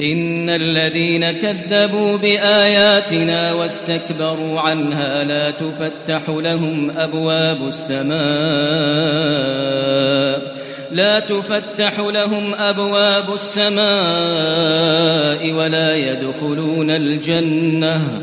ان الذين كذبوا باياتنا واستكبروا عنها لا تفتح لهم ابواب السماء لا تفتح لهم ابواب السماء ولا يدخلون الجنه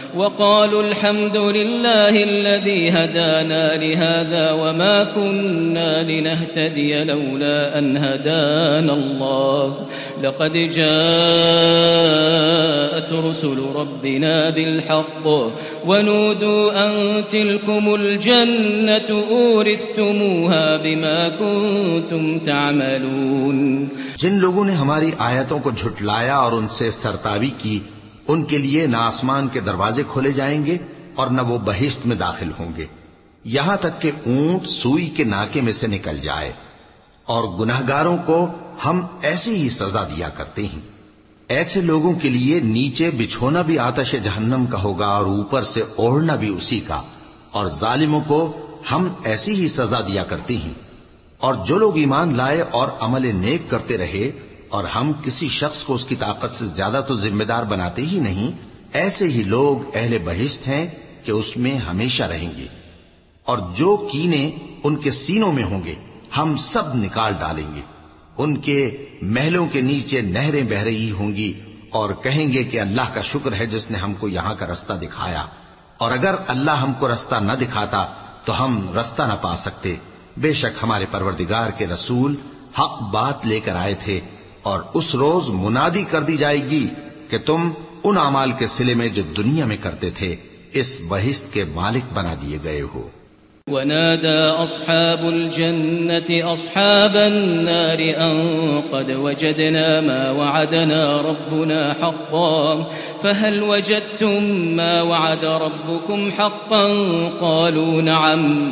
وقالوا الحمد لله الذي هدانا لهذا وما كنا لنهتدي لولا أن هدانا الله. لقد جاءت رسل ربنا بالحق ونودوا أن تلكم الجنة أورثتموها بما كنتم تعملون. جن لوگوں نے ہماری آیتوں کو جھٹلایا اور ان سے سرتاوی کی ان کے لیے نہ آسمان کے دروازے کھولے جائیں گے اور نہ وہ بہشت میں داخل ہوں گے۔ یہاں تک کہ اونٹ سوئی کے ناکے میں سے نکل جائے۔ اور گناہگاروں کو ہم ایسی ہی سزا دیا کرتے ہیں۔ ایسے لوگوں کے لیے نیچے بچھونا بھی آتش جہنم کا ہوگا اور اوپر سے اوڑھنا بھی اسی کا۔ اور ظالموں کو ہم ایسی ہی سزا دیا کرتے ہیں۔ اور جو لوگ ایمان لائے اور عمل نیک کرتے رہے اور ہم کسی شخص کو اس کی طاقت سے زیادہ تو ذمہ دار بناتے ہی نہیں، ایسے ہی لوگ اہل بہشت ہیں کہ اس میں ہمیشہ رہیں گے۔ اور جو کینے ان کے سینوں میں ہوں گے، ہم سب نکال ڈالیں گے۔ ان کے محلوں کے نیچے نہریں بہ رہی ہوں گی اور کہیں گے کہ اللہ کا شکر ہے جس نے ہم کو یہاں کا رستہ دکھایا۔ اور اگر اللہ ہم کو رستہ نہ دکھاتا، تو ہم رستہ نہ پا سکتے۔ بے شک ہمارے پروردگار کے رسول حق بات لے کر آئے تھے۔ اور اس روز منادی کر دی جائے گی کہ تم ان اعمال کے سلے میں جو دنیا میں کرتے تھے، اس بہشت کے مالک بنا دیے گئے ہو۔ ونادى أصحاب الجنة أصحاب النار أن قد وجدنا ما وعدنا ربنا حقا، فهل وجدتم ما وعد ربكم حقا؟ قالوا نعم.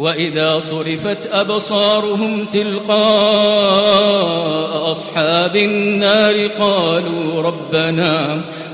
وإذا صرفت أبصارهم تلقاء أصحاب النار قالوا ربنا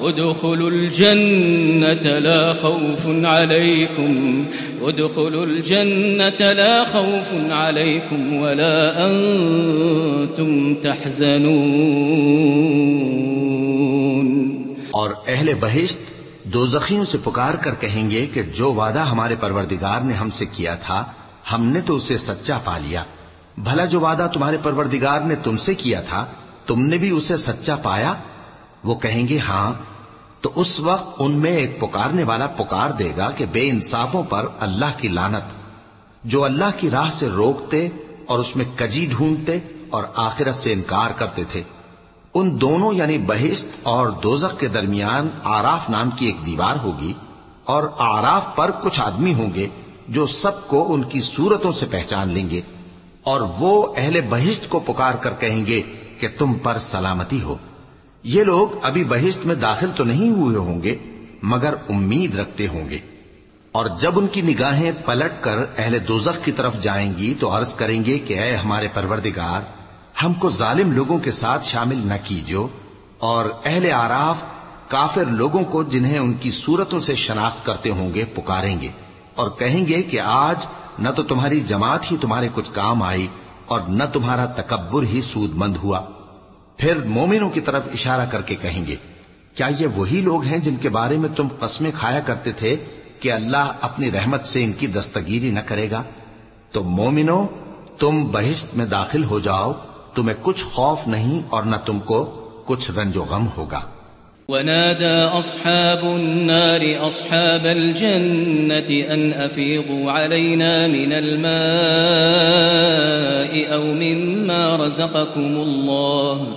ادخلوا الجنة لا خوف عليكم. ادخلوا الجنة لا خوف عليكم ولا أنتم تحزنون. اور اہل بہشت دو زخیوں سے پکار کر کہیں گے کہ جو وعدہ ہمارے پروردگار نے ہم سے کیا تھا، ہم نے تو اسے سچا پا لیا۔ بھلا جو وعدہ تمہارے پروردگار نے تم سے کیا تھا، تم نے بھی اسے سچا پایا؟ وہ کہیں گے ہاں تو اس وقت ان میں ایک پکارنے والا پکار دے گا کہ بے انصافوں پر اللہ کی لانت جو اللہ کی راہ سے روکتے اور اس میں کجی ڈھونڈتے اور آخرت سے انکار کرتے تھے۔ ان دونوں یعنی بہشت اور دوزخ کے درمیان آراف نام کی ایک دیوار ہوگی اور آراف پر کچھ آدمی ہوں گے جو سب کو ان کی صورتوں سے پہچان لیں گے اور وہ اہل بہشت کو پکار کر کہیں گے کہ تم پر سلامتی ہو۔ یہ لوگ ابھی بہشت میں داخل تو نہیں ہوئے ہوں گے، مگر امید رکھتے ہوں گے۔ اور جب ان کی نگاہیں پلٹ کر اہل دوزخ کی طرف جائیں گی تو عرض کریں گے کہ اے ہمارے پروردگار، ہم کو ظالم لوگوں کے ساتھ شامل نہ کیجو اور اہل آراف کافر لوگوں کو جنہیں ان کی صورتوں سے شناخت کرتے ہوں گے، پکاریں گے۔ اور کہیں گے کہ آج نہ تو تمہاری جماعت ہی تمہارے کچھ کام آئی، اور نہ تمہارا تکبر ہی سود مند ہوا۔ پھر مومنوں کی طرف اشارہ کر کے کہیں گے، کیا یہ وہی لوگ ہیں جن کے بارے میں تم قسمیں کھایا کرتے تھے کہ اللہ اپنی رحمت سے ان کی دستگیری نہ کرے گا؟ تو مومنو تم بہشت میں داخل ہو جاؤ، تمہیں کچھ خوف نہیں اور نہ تم کو کچھ رنج و غم ہوگا۔ ونادى أصحاب النار أصحاب الجنة أن أفيضوا علينا من الماء أو مما رزقكم الله.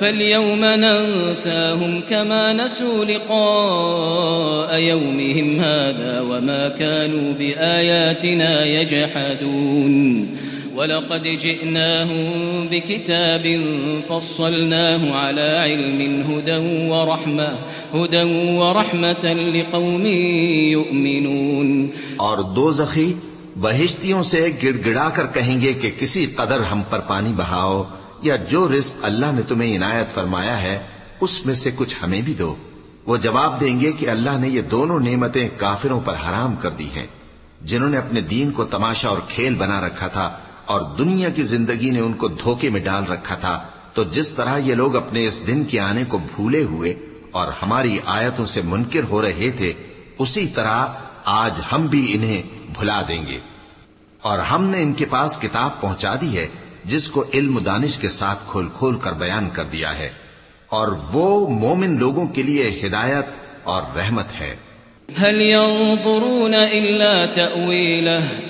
فاليوم ننساهم كما نسوا لقاء يومهم هذا وما كانوا بآياتنا يجحدون. ولقد جئناهم بكتاب فصلناه على علم هدى ورحمة هدى ورحمة لقوم يؤمنون. اور دو زخی بہشتیوں سے گڑ گڑا کر کہیں گے کہ کسی قدر ہم پر پانی بہاؤ۔ یا جو رزق اللہ نے تمہیں عنایت فرمایا ہے، اس میں سے کچھ ہمیں بھی دو۔ وہ جواب دیں گے کہ اللہ نے یہ دونوں نعمتیں کافروں پر حرام کر دی ہیں۔ جنہوں نے اپنے دین کو تماشا اور کھیل بنا رکھا تھا اور دنیا کی زندگی نے ان کو دھوکے میں ڈال رکھا تھا۔ تو جس طرح یہ لوگ اپنے اس دن کے آنے کو بھولے ہوئے اور ہماری آیتوں سے منکر ہو رہے تھے، اسی طرح آج ہم بھی انہیں بھلا دیں گے۔ اور ہم نے ان کے پاس کتاب پہنچا دی ہے۔ جس کو علم دانش کے ساتھ کھول کھول کر بیان کر دیا ہے اور وہ مومن لوگوں کے لیے ہدایت اور رحمت ہے۔ هل ينظرون إلا تأويله؟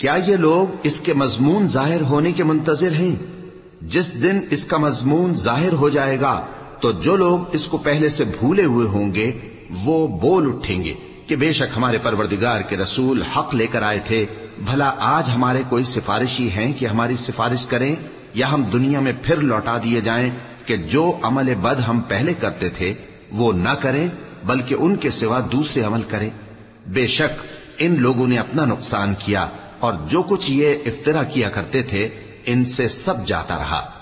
کیا یہ لوگ اس کے مضمون ظاہر ہونے کے منتظر ہیں؟ جس دن اس کا مضمون ظاہر ہو جائے گا، تو جو لوگ اس کو پہلے سے بھولے ہوئے ہوں گے، وہ بول اٹھیں گے کہ بے شک ہمارے پروردگار کے رسول حق لے کر آئے تھے، بھلا آج ہمارے کوئی سفارشی ہیں کہ ہماری سفارش کریں، یا ہم دنیا میں پھر لوٹا دیے جائیں کہ جو عمل بد ہم پہلے کرتے تھے، وہ نہ کریں، بلکہ ان کے سوا دوسرے عمل کریں۔ بے شک ان لوگوں نے اپنا نقصان کیا۔ اور جو کچھ یہ افطرا کیا کرتے تھے ان سے سب جاتا رہا۔